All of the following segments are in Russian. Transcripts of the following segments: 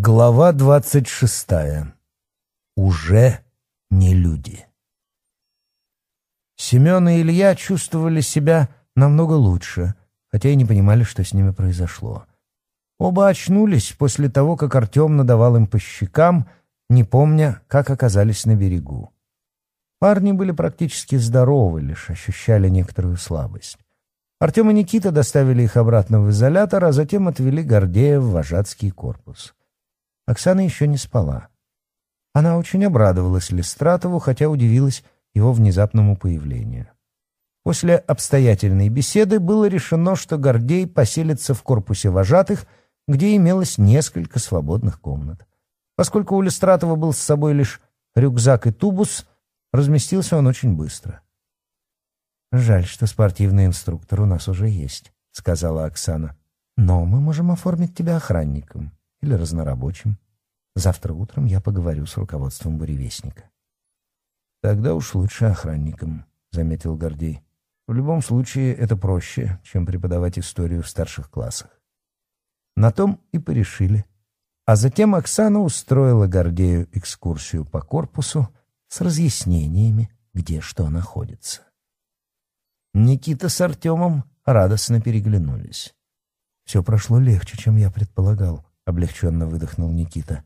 Глава 26. Уже не люди. Семен и Илья чувствовали себя намного лучше, хотя и не понимали, что с ними произошло. Оба очнулись после того, как Артем надавал им по щекам, не помня, как оказались на берегу. Парни были практически здоровы, лишь ощущали некоторую слабость. Артем и Никита доставили их обратно в изолятор, а затем отвели Гордея в вожатский корпус. Оксана еще не спала. Она очень обрадовалась Листратову, хотя удивилась его внезапному появлению. После обстоятельной беседы было решено, что Гордей поселится в корпусе вожатых, где имелось несколько свободных комнат. Поскольку у Листратова был с собой лишь рюкзак и тубус, разместился он очень быстро. «Жаль, что спортивный инструктор у нас уже есть», — сказала Оксана. «Но мы можем оформить тебя охранником» или разнорабочим. Завтра утром я поговорю с руководством буревестника. Тогда уж лучше охранником, заметил Гордей. В любом случае это проще, чем преподавать историю в старших классах. На том и порешили. А затем Оксана устроила Гордею экскурсию по корпусу с разъяснениями, где что находится. Никита с Артемом радостно переглянулись. Все прошло легче, чем я предполагал. — облегченно выдохнул Никита.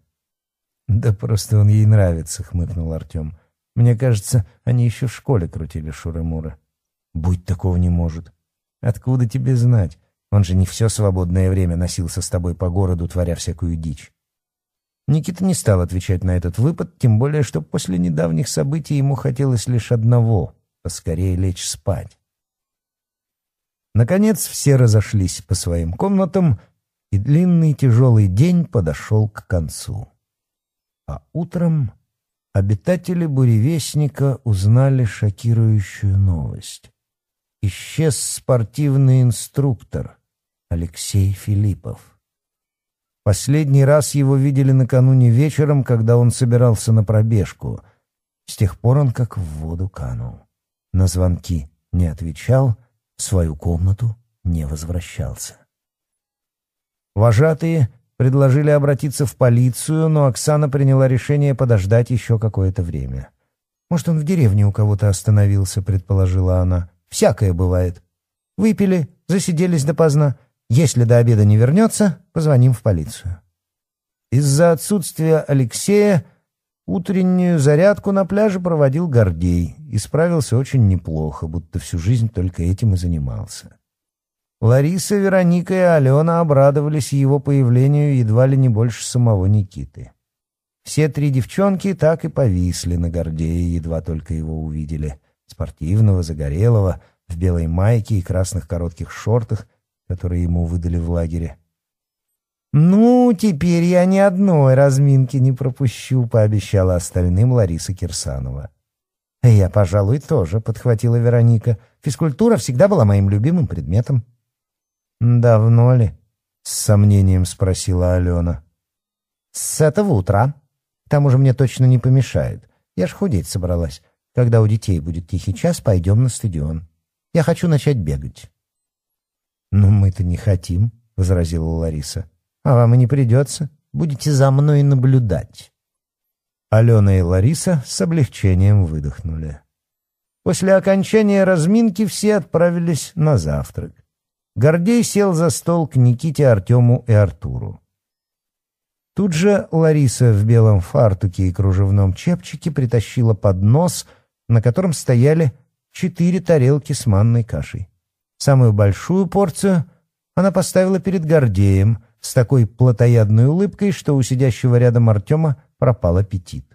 «Да просто он ей нравится», — хмыкнул Артем. «Мне кажется, они еще в школе крутили Шуры-Муры». «Будь такого не может». «Откуда тебе знать? Он же не все свободное время носился с тобой по городу, творя всякую дичь». Никита не стал отвечать на этот выпад, тем более, что после недавних событий ему хотелось лишь одного — поскорее лечь спать. Наконец все разошлись по своим комнатам — и длинный тяжелый день подошел к концу. А утром обитатели буревестника узнали шокирующую новость. Исчез спортивный инструктор Алексей Филиппов. Последний раз его видели накануне вечером, когда он собирался на пробежку. С тех пор он как в воду канул. На звонки не отвечал, в свою комнату не возвращался. Вожатые предложили обратиться в полицию, но Оксана приняла решение подождать еще какое-то время. «Может, он в деревне у кого-то остановился», — предположила она. «Всякое бывает. Выпили, засиделись допоздна. Если до обеда не вернется, позвоним в полицию». Из-за отсутствия Алексея утреннюю зарядку на пляже проводил Гордей и справился очень неплохо, будто всю жизнь только этим и занимался. Лариса, Вероника и Алена обрадовались его появлению едва ли не больше самого Никиты. Все три девчонки так и повисли на Гордее, едва только его увидели. Спортивного, загорелого, в белой майке и красных коротких шортах, которые ему выдали в лагере. «Ну, теперь я ни одной разминки не пропущу», — пообещала остальным Лариса Кирсанова. «Я, пожалуй, тоже», — подхватила Вероника. «Физкультура всегда была моим любимым предметом». «Давно ли?» — с сомнением спросила Алена. «С этого утра. К тому же мне точно не помешает. Я ж худеть собралась. Когда у детей будет тихий час, пойдем на стадион. Я хочу начать бегать». «Но мы-то не хотим», — возразила Лариса. «А вам и не придется. Будете за мной наблюдать». Алена и Лариса с облегчением выдохнули. После окончания разминки все отправились на завтрак. Гордей сел за стол к Никите, Артему и Артуру. Тут же Лариса в белом фартуке и кружевном чепчике притащила поднос, на котором стояли четыре тарелки с манной кашей. Самую большую порцию она поставила перед Гордеем с такой плотоядной улыбкой, что у сидящего рядом Артема пропал аппетит.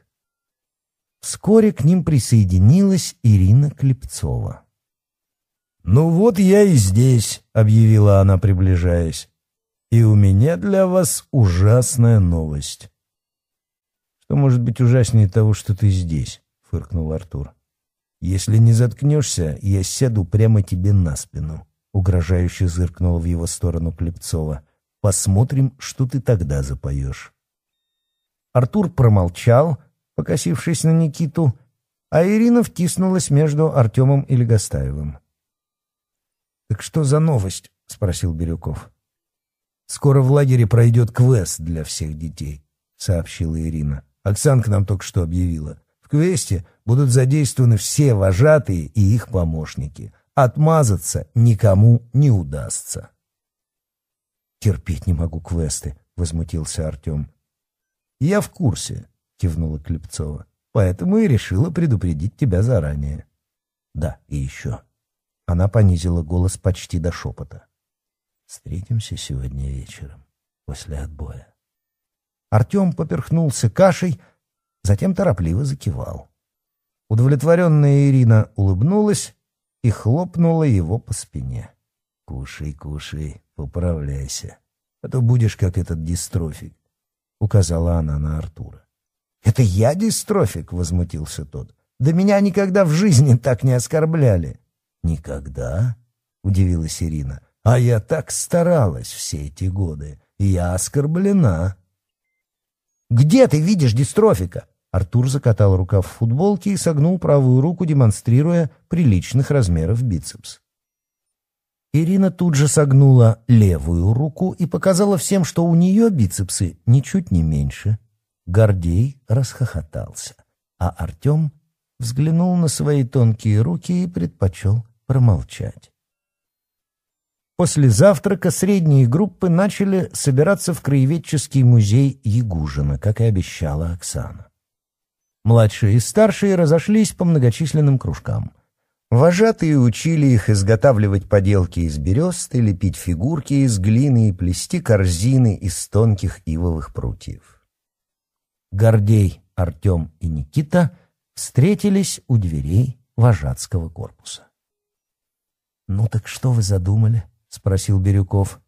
Вскоре к ним присоединилась Ирина Клепцова. «Ну вот я и здесь», — объявила она, приближаясь. «И у меня для вас ужасная новость». «Что может быть ужаснее того, что ты здесь?» — фыркнул Артур. «Если не заткнешься, я сяду прямо тебе на спину», — угрожающе зыркнула в его сторону Клепцова. «Посмотрим, что ты тогда запоешь». Артур промолчал, покосившись на Никиту, а Ирина втиснулась между Артемом и Легостаевым. «Так что за новость?» — спросил Бирюков. «Скоро в лагере пройдет квест для всех детей», — сообщила Ирина. «Оксанка нам только что объявила. В квесте будут задействованы все вожатые и их помощники. Отмазаться никому не удастся». «Терпеть не могу квесты», — возмутился Артем. «Я в курсе», — кивнула Клепцова. «Поэтому и решила предупредить тебя заранее». «Да, и еще», она понизила голос почти до шепота. «Встретимся сегодня вечером, после отбоя». Артем поперхнулся кашей, затем торопливо закивал. Удовлетворенная Ирина улыбнулась и хлопнула его по спине. «Кушай, кушай, поправляйся, а то будешь как этот дистрофик», — указала она на Артура. «Это я дистрофик?» — возмутился тот. «Да меня никогда в жизни так не оскорбляли!» «Никогда?» — удивилась Ирина. «А я так старалась все эти годы. Я оскорблена». «Где ты видишь дистрофика?» Артур закатал рукав в футболке и согнул правую руку, демонстрируя приличных размеров бицепс. Ирина тут же согнула левую руку и показала всем, что у нее бицепсы ничуть не меньше. Гордей расхохотался, а Артем взглянул на свои тонкие руки и предпочел промолчать. После завтрака средние группы начали собираться в краеведческий музей Ягужина, как и обещала Оксана. Младшие и старшие разошлись по многочисленным кружкам. Вожатые учили их изготавливать поделки из бересты, лепить фигурки из глины и плести корзины из тонких ивовых прутьев. Гордей, Артем и Никита — встретились у дверей вожатского корпуса. «Ну так что вы задумали?» — спросил Бирюков.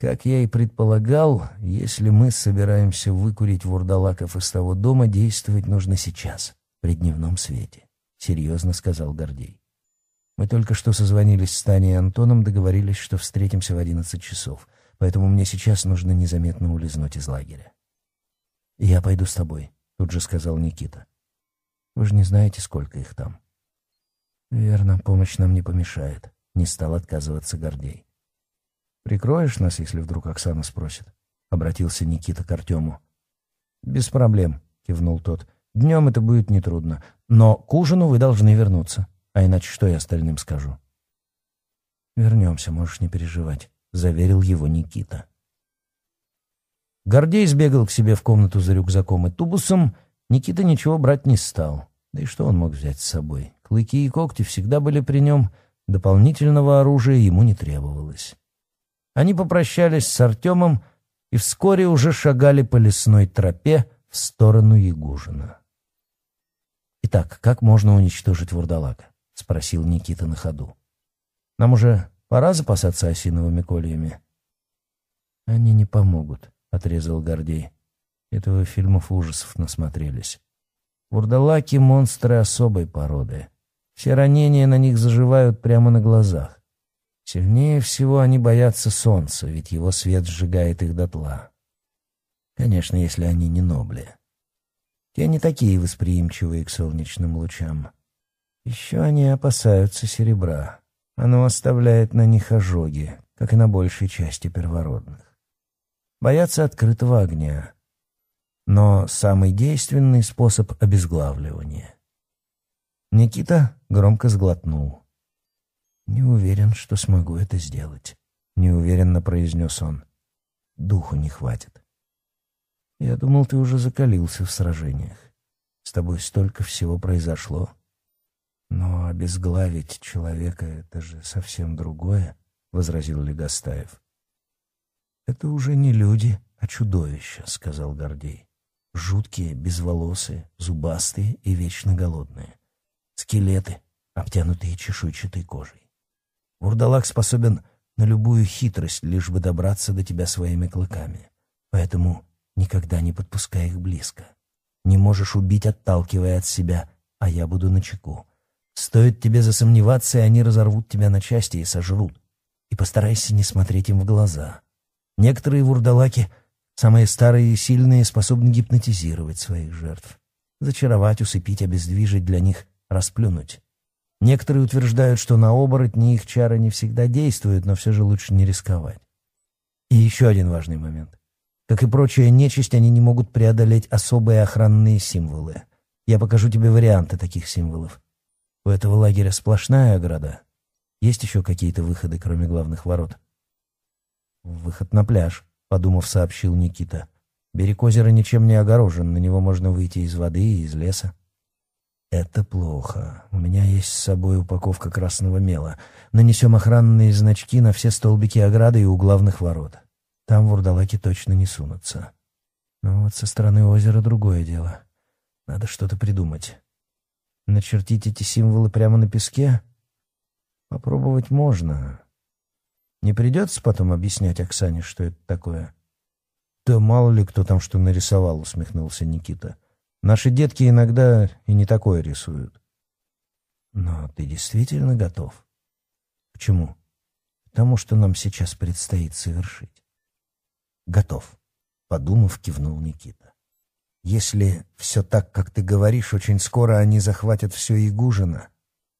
«Как я и предполагал, если мы собираемся выкурить вурдалаков из того дома, действовать нужно сейчас, при дневном свете», — серьезно сказал Гордей. «Мы только что созвонились с Таней и Антоном, договорились, что встретимся в одиннадцать часов, поэтому мне сейчас нужно незаметно улизнуть из лагеря». «Я пойду с тобой», — тут же сказал Никита. Вы же не знаете, сколько их там. Верно, помощь нам не помешает. Не стал отказываться Гордей. Прикроешь нас, если вдруг Оксана спросит? Обратился Никита к Артему. Без проблем, кивнул тот. Днем это будет нетрудно. Но к ужину вы должны вернуться. А иначе что я остальным скажу? Вернемся, можешь не переживать, заверил его Никита. Гордей сбегал к себе в комнату за рюкзаком и тубусом Никита ничего брать не стал. Да и что он мог взять с собой? Клыки и когти всегда были при нем, дополнительного оружия ему не требовалось. Они попрощались с Артемом и вскоре уже шагали по лесной тропе в сторону Ягужина. «Итак, как можно уничтожить вурдалака?» — спросил Никита на ходу. «Нам уже пора запасаться осиновыми кольями?» «Они не помогут», — отрезал Гордей этого фильмов ужасов насмотрелись. Вурдалаки монстры особой породы. Все ранения на них заживают прямо на глазах. Сильнее всего они боятся солнца, ведь его свет сжигает их дотла. Конечно, если они не нобли. Те не такие восприимчивые к солнечным лучам. Еще они опасаются серебра. Оно оставляет на них ожоги, как и на большей части первородных. Боятся открытого огня — но самый действенный способ обезглавливания. Никита громко сглотнул. «Не уверен, что смогу это сделать», — неуверенно произнес он. «Духу не хватит». «Я думал, ты уже закалился в сражениях. С тобой столько всего произошло. Но обезглавить человека — это же совсем другое», — возразил Легостаев. «Это уже не люди, а чудовища», — сказал Гордей жуткие, безволосые, зубастые и вечно голодные. Скелеты, обтянутые чешуйчатой кожей. Вурдалак способен на любую хитрость, лишь бы добраться до тебя своими клыками. Поэтому никогда не подпускай их близко. Не можешь убить, отталкивая от себя, а я буду на чеку. Стоит тебе засомневаться, и они разорвут тебя на части и сожрут. И постарайся не смотреть им в глаза. Некоторые вурдалаки — Самые старые и сильные способны гипнотизировать своих жертв, зачаровать, усыпить, обездвижить для них, расплюнуть. Некоторые утверждают, что на оборотни их чары не всегда действуют, но все же лучше не рисковать. И еще один важный момент. Как и прочая нечисть, они не могут преодолеть особые охранные символы. Я покажу тебе варианты таких символов. У этого лагеря сплошная ограда. Есть еще какие-то выходы, кроме главных ворот? Выход на пляж подумав, сообщил Никита. «Берег озера ничем не огорожен, на него можно выйти из воды и из леса». «Это плохо. У меня есть с собой упаковка красного мела. Нанесем охранные значки на все столбики ограды и у главных ворот. Там вурдалаки точно не сунутся. Но вот со стороны озера другое дело. Надо что-то придумать. Начертить эти символы прямо на песке? Попробовать можно, не придется потом объяснять Оксане, что это такое? Да мало ли кто там что нарисовал, усмехнулся Никита. Наши детки иногда и не такое рисуют. Но ты действительно готов? Почему? Потому что нам сейчас предстоит совершить. Готов, подумав, кивнул Никита. Если все так, как ты говоришь, очень скоро они захватят все Игужина.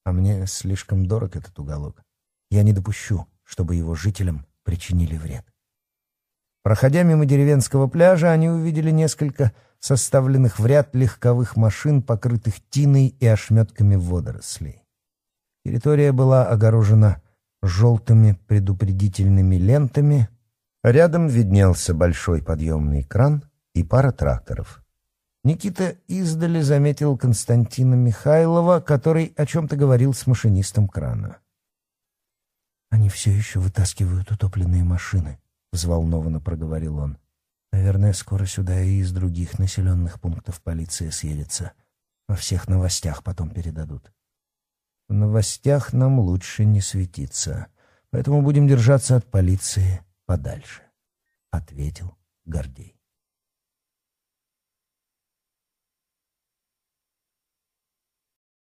А мне слишком дорог этот уголок. Я не допущу, чтобы его жителям причинили вред. Проходя мимо деревенского пляжа, они увидели несколько составленных в ряд легковых машин, покрытых тиной и ошметками водорослей. Территория была огорожена желтыми предупредительными лентами, рядом виднелся большой подъемный кран и пара тракторов. Никита издали заметил Константина Михайлова, который о чем-то говорил с машинистом крана. «Они все еще вытаскивают утопленные машины», — взволнованно проговорил он. «Наверное, скоро сюда и из других населенных пунктов полиция съедется. Во всех новостях потом передадут». «В новостях нам лучше не светиться, поэтому будем держаться от полиции подальше», — ответил Гордей.